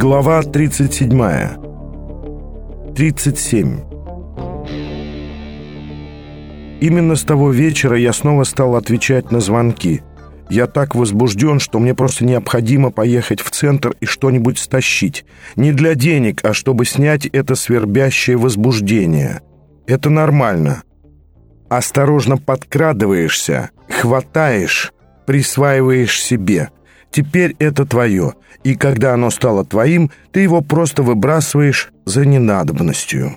Глава 37. 37. Именно с того вечера я снова стал отвечать на звонки. Я так возбужден, что мне просто необходимо поехать в центр и что-нибудь стащить. Не для денег, а чтобы снять это свербящее возбуждение. Это нормально. Осторожно подкрадываешься, хватаешь, присваиваешь себе – Теперь это твое, и когда оно стало твоим, ты его просто выбрасываешь за ненадобностью.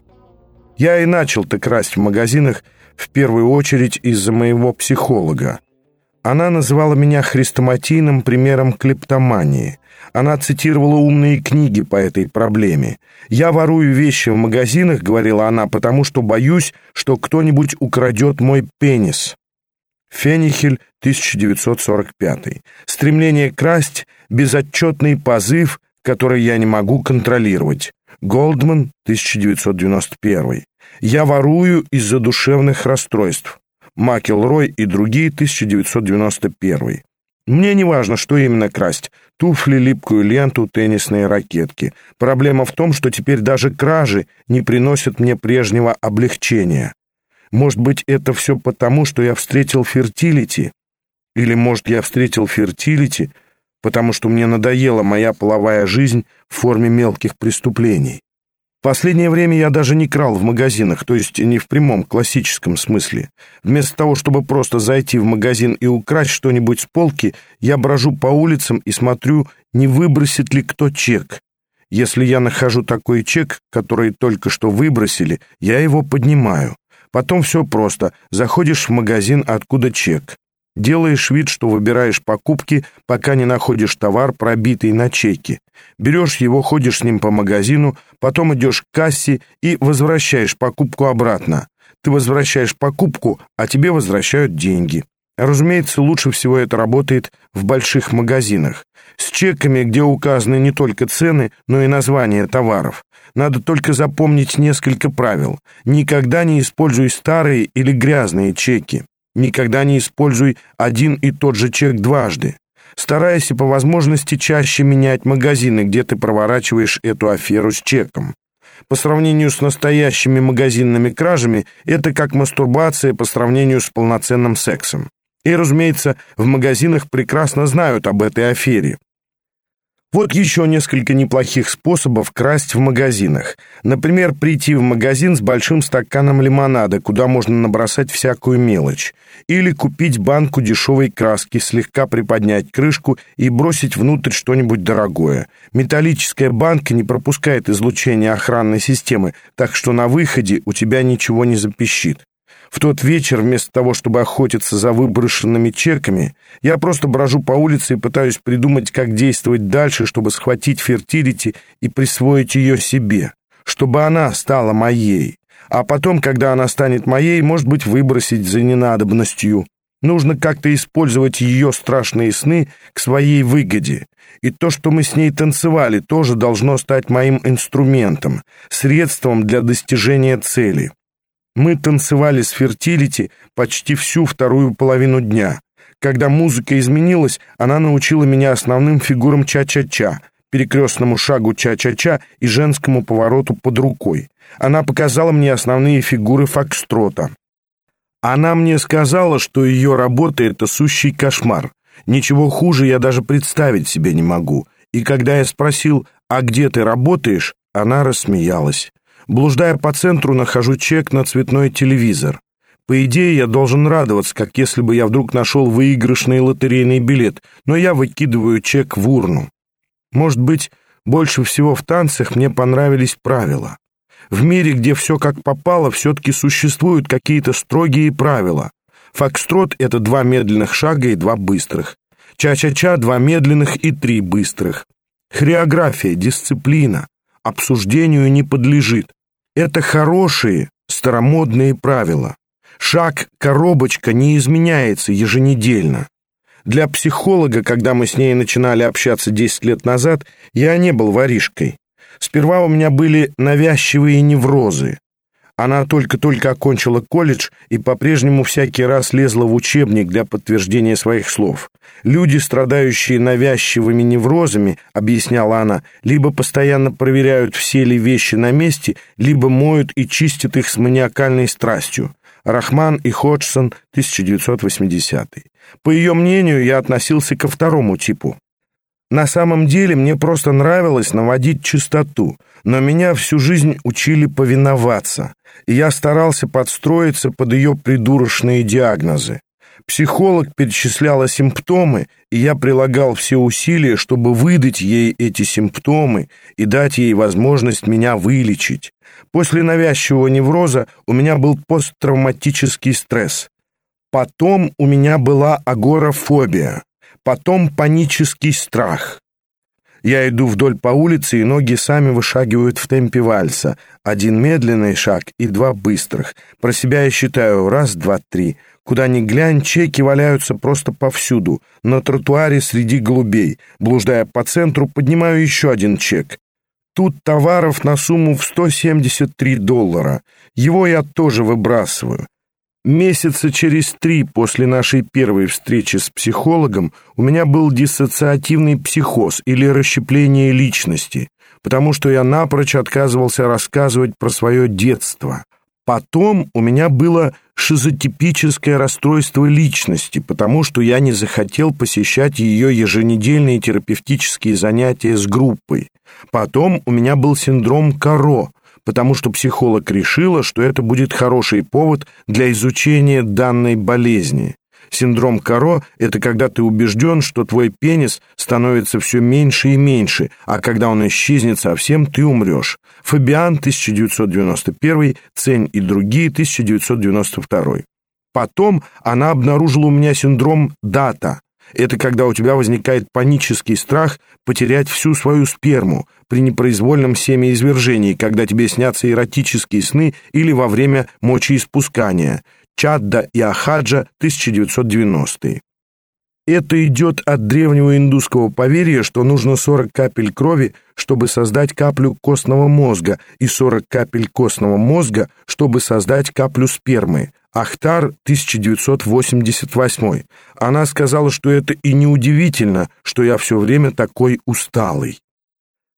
Я и начал-то красть в магазинах в первую очередь из-за моего психолога. Она называла меня хрестоматийным примером клептомании. Она цитировала умные книги по этой проблеме. «Я ворую вещи в магазинах», — говорила она, «потому что боюсь, что кто-нибудь украдет мой пенис». Фенихель, 1945. Стремление красть – безотчетный позыв, который я не могу контролировать. Голдман, 1991. Я ворую из-за душевных расстройств. Макелрой и другие, 1991. Мне не важно, что именно красть. Туфли, липкую ленту, теннисные ракетки. Проблема в том, что теперь даже кражи не приносят мне прежнего облегчения. Может быть, это все потому, что я встретил фертилити? Или, может, я встретил фертилити, потому что мне надоела моя половая жизнь в форме мелких преступлений? Последнее время я даже не крал в магазинах, то есть не в прямом классическом смысле. Вместо того, чтобы просто зайти в магазин и украсть что-нибудь с полки, я брожу по улицам и смотрю, не выбросит ли кто чек. Если я нахожу такой чек, который только что выбросили, я его поднимаю. Потом все просто. Заходишь в магазин, откуда чек. Делаешь вид, что выбираешь покупки, пока не находишь товар, пробитый на чеке. Берешь его, ходишь с ним по магазину, потом идешь к кассе и возвращаешь покупку обратно. Ты возвращаешь покупку, а тебе возвращают деньги. Разумеется, лучше всего это работает в больших магазинах. С чеками, где указаны не только цены, но и названия товаров. Надо только запомнить несколько правил. Никогда не используй старые или грязные чеки. Никогда не используй один и тот же чек дважды. Старайся по возможности чаще менять магазины, где ты проворачиваешь эту аферу с чеком. По сравнению с настоящими магазинными кражами, это как мастурбация по сравнению с полноценным сексом. И, разумеется, в магазинах прекрасно знают об этой афере. Вот еще несколько неплохих способов красть в магазинах. Например, прийти в магазин с большим стаканом лимонада, куда можно набросать всякую мелочь. Или купить банку дешевой краски, слегка приподнять крышку и бросить внутрь что-нибудь дорогое. Металлическая банка не пропускает излучение охранной системы, так что на выходе у тебя ничего не запищит. В тот вечер, вместо того, чтобы охотиться за выброшенными чеками, я просто брожу по улице и пытаюсь придумать, как действовать дальше, чтобы схватить фертилити и присвоить ее себе, чтобы она стала моей. А потом, когда она станет моей, может быть, выбросить за ненадобностью. Нужно как-то использовать ее страшные сны к своей выгоде. И то, что мы с ней танцевали, тоже должно стать моим инструментом, средством для достижения цели. Мы танцевали с фертилити почти всю вторую половину дня. Когда музыка изменилась, она научила меня основным фигурам ча-ча-ча, перекрестному шагу ча-ча-ча и женскому повороту под рукой. Она показала мне основные фигуры фокстрота. Она мне сказала, что ее работа — это сущий кошмар. Ничего хуже я даже представить себе не могу. И когда я спросил, а где ты работаешь, она рассмеялась. Блуждая по центру, нахожу чек на цветной телевизор. По идее, я должен радоваться, как если бы я вдруг нашел выигрышный лотерейный билет, но я выкидываю чек в урну. Может быть, больше всего в танцах мне понравились правила. В мире, где все как попало, все-таки существуют какие-то строгие правила. Фокстрот — это два медленных шага и два быстрых. Ча-ча-ча — два медленных и три быстрых. Хореография, дисциплина обсуждению не подлежит. Это хорошие, старомодные правила. Шаг-коробочка не изменяется еженедельно. Для психолога, когда мы с ней начинали общаться 10 лет назад, я не был воришкой. Сперва у меня были навязчивые неврозы. Она только-только окончила колледж и по-прежнему всякий раз лезла в учебник для подтверждения своих слов. «Люди, страдающие навязчивыми неврозами, — объясняла она, — либо постоянно проверяют, все ли вещи на месте, либо моют и чистят их с маниакальной страстью». Рахман и Ходжсон, 1980. По ее мнению, я относился ко второму типу. На самом деле мне просто нравилось наводить чистоту, но меня всю жизнь учили повиноваться, и я старался подстроиться под ее придурочные диагнозы. Психолог перечисляла симптомы, и я прилагал все усилия, чтобы выдать ей эти симптомы и дать ей возможность меня вылечить. После навязчивого невроза у меня был посттравматический стресс. Потом у меня была агорафобия потом панический страх. Я иду вдоль по улице, и ноги сами вышагивают в темпе вальса. Один медленный шаг и два быстрых. Про себя я считаю раз, два, три. Куда ни глянь, чеки валяются просто повсюду. На тротуаре среди голубей. Блуждая по центру, поднимаю еще один чек. Тут товаров на сумму в 173 доллара. Его я тоже выбрасываю. Месяца через три после нашей первой встречи с психологом у меня был диссоциативный психоз или расщепление личности, потому что я напрочь отказывался рассказывать про свое детство. Потом у меня было шизотипическое расстройство личности, потому что я не захотел посещать ее еженедельные терапевтические занятия с группой. Потом у меня был синдром Каро – потому что психолог решила, что это будет хороший повод для изучения данной болезни. Синдром Каро – это когда ты убежден, что твой пенис становится все меньше и меньше, а когда он исчезнет совсем, ты умрешь. Фабиан, 1991, Цень и другие, 1992. Потом она обнаружила у меня синдром Дата, это когда у тебя возникает панический страх потерять всю свою сперму при непроизвольном семяизвержении, когда тебе снятся эротические сны или во время мочеиспускания. Чадда и Ахаджа, 1990 Это идет от древнего индусского поверья, что нужно 40 капель крови, чтобы создать каплю костного мозга, и 40 капель костного мозга, чтобы создать каплю спермы. Ахтар, 1988. Она сказала, что это и неудивительно, что я все время такой усталый.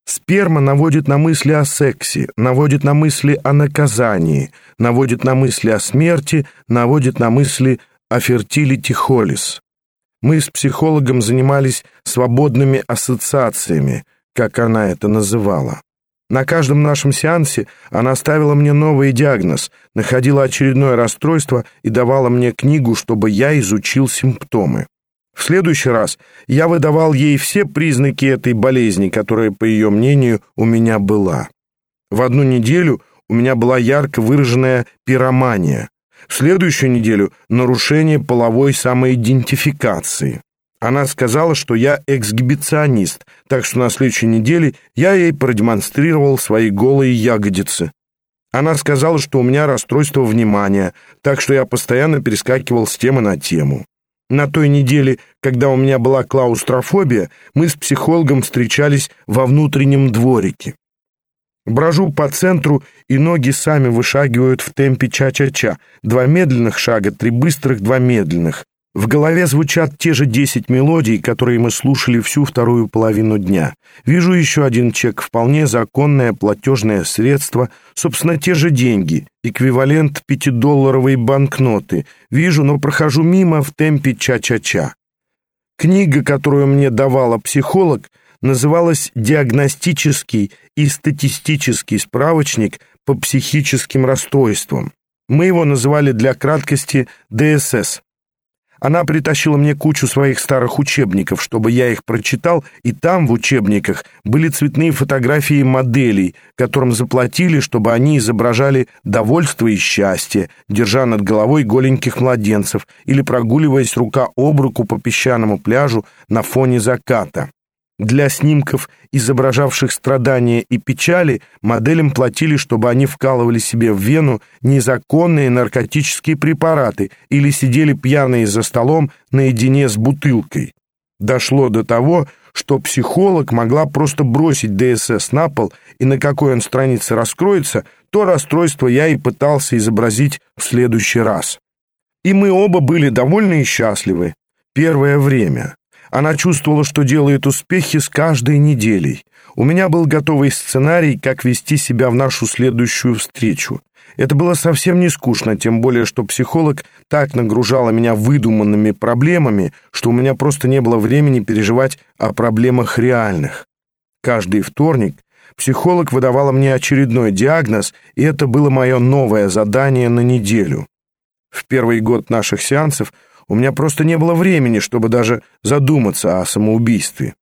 Сперма наводит на мысли о сексе, наводит на мысли о наказании, наводит на мысли о смерти, наводит на мысли о фертилити холис. Мы с психологом занимались свободными ассоциациями, как она это называла. На каждом нашем сеансе она ставила мне новый диагноз, находила очередное расстройство и давала мне книгу, чтобы я изучил симптомы. В следующий раз я выдавал ей все признаки этой болезни, которая, по ее мнению, у меня была. В одну неделю у меня была ярко выраженная пиромания, в следующую неделю — нарушение половой самоидентификации. Она сказала, что я эксгибиционист, так что на следующей неделе я ей продемонстрировал свои голые ягодицы. Она сказала, что у меня расстройство внимания, так что я постоянно перескакивал с темы на тему. На той неделе, когда у меня была клаустрофобия, мы с психологом встречались во внутреннем дворике. Брожу по центру, и ноги сами вышагивают в темпе ча-ча-ча. Два медленных шага, три быстрых, два медленных. В голове звучат те же десять мелодий, которые мы слушали всю вторую половину дня. Вижу еще один чек, вполне законное платежное средство, собственно, те же деньги, эквивалент пятидолларовой банкноты. Вижу, но прохожу мимо в темпе ча-ча-ча. Книга, которую мне давала психолог, называлась «Диагностический и статистический справочник по психическим расстройствам». Мы его называли для краткости «ДСС». Она притащила мне кучу своих старых учебников, чтобы я их прочитал, и там, в учебниках, были цветные фотографии моделей, которым заплатили, чтобы они изображали довольство и счастье, держа над головой голеньких младенцев или прогуливаясь рука об руку по песчаному пляжу на фоне заката. Для снимков, изображавших страдания и печали, моделям платили, чтобы они вкалывали себе в вену незаконные наркотические препараты или сидели пьяные за столом наедине с бутылкой. Дошло до того, что психолог могла просто бросить ДСС на пол, и на какой он странице раскроется, то расстройство я и пытался изобразить в следующий раз. И мы оба были довольны и счастливы. Первое время. Она чувствовала, что делает успехи с каждой неделей. У меня был готовый сценарий, как вести себя в нашу следующую встречу. Это было совсем не скучно, тем более, что психолог так нагружала меня выдуманными проблемами, что у меня просто не было времени переживать о проблемах реальных. Каждый вторник психолог выдавала мне очередной диагноз, и это было мое новое задание на неделю. В первый год наших сеансов у меня просто не было времени, чтобы даже задуматься о самоубийстве.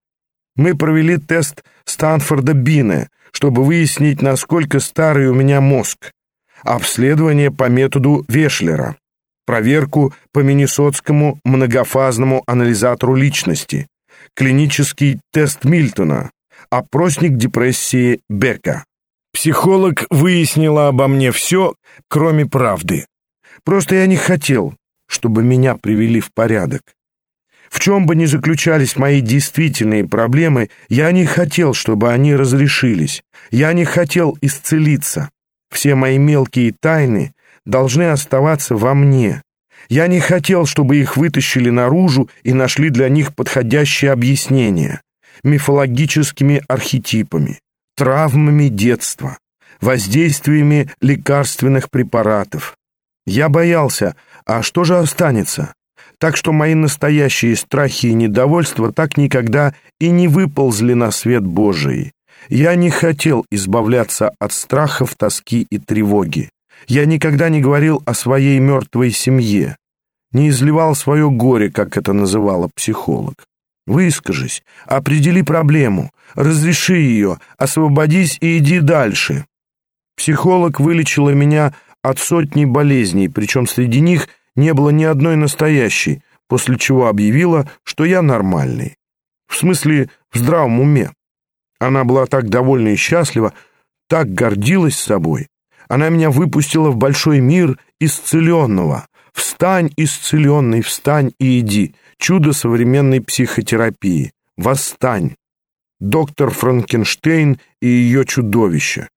Мы провели тест Станфорда Бина, чтобы выяснить, насколько старый у меня мозг обследование по методу Вешлера, проверку по Миннесотскому многофазному анализатору личности, клинический тест Мильтона, опросник депрессии Бека. Психолог выяснила обо мне все, кроме правды. Просто я не хотел, чтобы меня привели в порядок. В чем бы ни заключались мои действительные проблемы, я не хотел, чтобы они разрешились. Я не хотел исцелиться. Все мои мелкие тайны должны оставаться во мне. Я не хотел, чтобы их вытащили наружу и нашли для них подходящее объяснение. Мифологическими архетипами, травмами детства, воздействиями лекарственных препаратов. Я боялся, а что же останется? Так что мои настоящие страхи и недовольства так никогда и не выползли на свет Божий. Я не хотел избавляться от страхов, тоски и тревоги. Я никогда не говорил о своей мертвой семье, не изливал свое горе, как это называла психолог. Выскажись, определи проблему, разреши ее, освободись и иди дальше. Психолог вылечила меня от сотни болезней, причем среди них не было ни одной настоящей, после чего объявила, что я нормальный. В смысле, в здравом уме. Она была так довольна и счастлива, так гордилась собой. Она меня выпустила в большой мир исцеленного. Встань, исцеленный, встань и иди. Чудо современной психотерапии. Восстань. Доктор Франкенштейн и ее чудовище.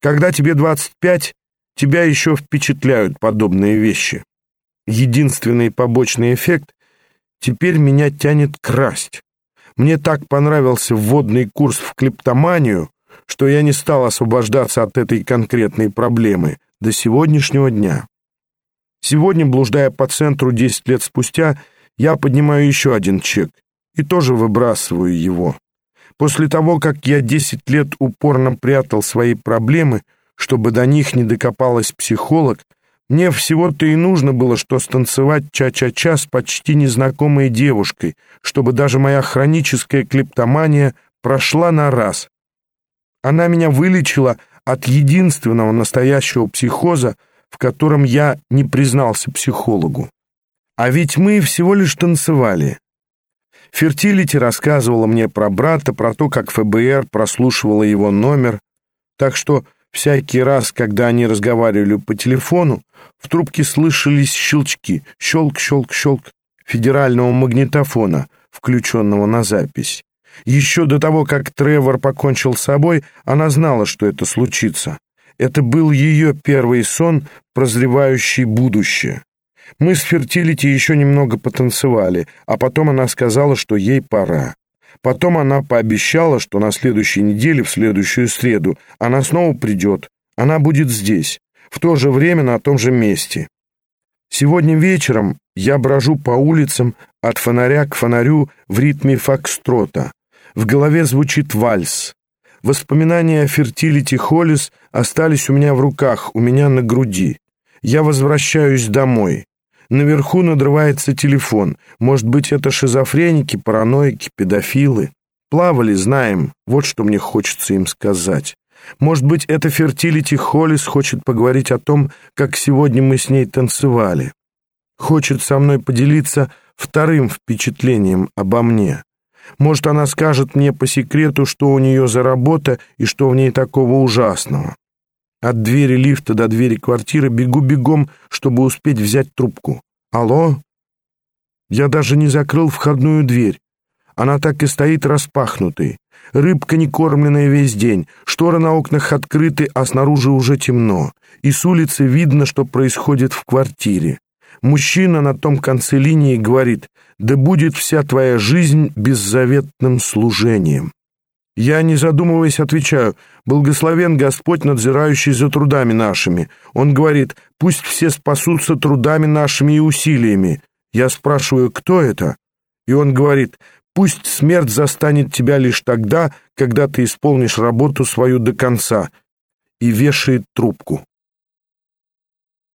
Когда тебе 25, тебя еще впечатляют подобные вещи. Единственный побочный эффект — теперь меня тянет красть. Мне так понравился вводный курс в клептоманию, что я не стал освобождаться от этой конкретной проблемы до сегодняшнего дня. Сегодня, блуждая по центру 10 лет спустя, я поднимаю еще один чек и тоже выбрасываю его. После того, как я 10 лет упорно прятал свои проблемы, чтобы до них не докопалась психолог, мне всего-то и нужно было, что станцевать ча-ча-ча с почти незнакомой девушкой, чтобы даже моя хроническая клептомания прошла на раз. Она меня вылечила от единственного настоящего психоза, в котором я не признался психологу. А ведь мы всего лишь танцевали. Фертилити рассказывала мне про брата, про то, как ФБР прослушивала его номер, так что Всякий раз, когда они разговаривали по телефону, в трубке слышались щелчки, щелк-щелк-щелк федерального магнитофона, включенного на запись. Еще до того, как Тревор покончил с собой, она знала, что это случится. Это был ее первый сон, прозревающий будущее. Мы с Фертилити еще немного потанцевали, а потом она сказала, что ей пора. Потом она пообещала, что на следующей неделе, в следующую среду, она снова придет. Она будет здесь, в то же время на том же месте. Сегодня вечером я брожу по улицам от фонаря к фонарю в ритме фокстрота. В голове звучит вальс. Воспоминания о фертилити Холлис остались у меня в руках, у меня на груди. Я возвращаюсь домой. Наверху надрывается телефон. Может быть, это шизофреники, параноики, педофилы. Плавали, знаем. Вот что мне хочется им сказать. Может быть, это Фертилити Холлис хочет поговорить о том, как сегодня мы с ней танцевали. Хочет со мной поделиться вторым впечатлением обо мне. Может, она скажет мне по секрету, что у нее за работа и что в ней такого ужасного. От двери лифта до двери квартиры бегу бегом, чтобы успеть взять трубку. «Алло?» Я даже не закрыл входную дверь. Она так и стоит распахнутой. Рыбка не кормленная весь день, шторы на окнах открыты, а снаружи уже темно. И с улицы видно, что происходит в квартире. Мужчина на том конце линии говорит, да будет вся твоя жизнь беззаветным служением. Я, не задумываясь, отвечаю, благословен Господь, надзирающий за трудами нашими. Он говорит, пусть все спасутся трудами нашими и усилиями. Я спрашиваю, кто это? И он говорит, пусть смерть застанет тебя лишь тогда, когда ты исполнишь работу свою до конца, и вешает трубку.